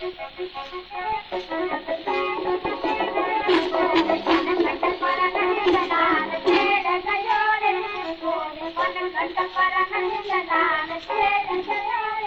ಕಂಡ ಪರ ಹಂಗಲಾನ ಸೇರ ಜಯಾಯ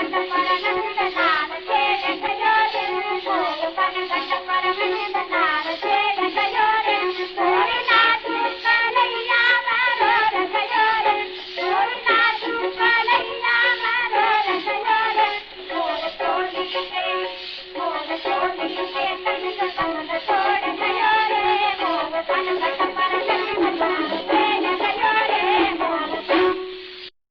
Gracias.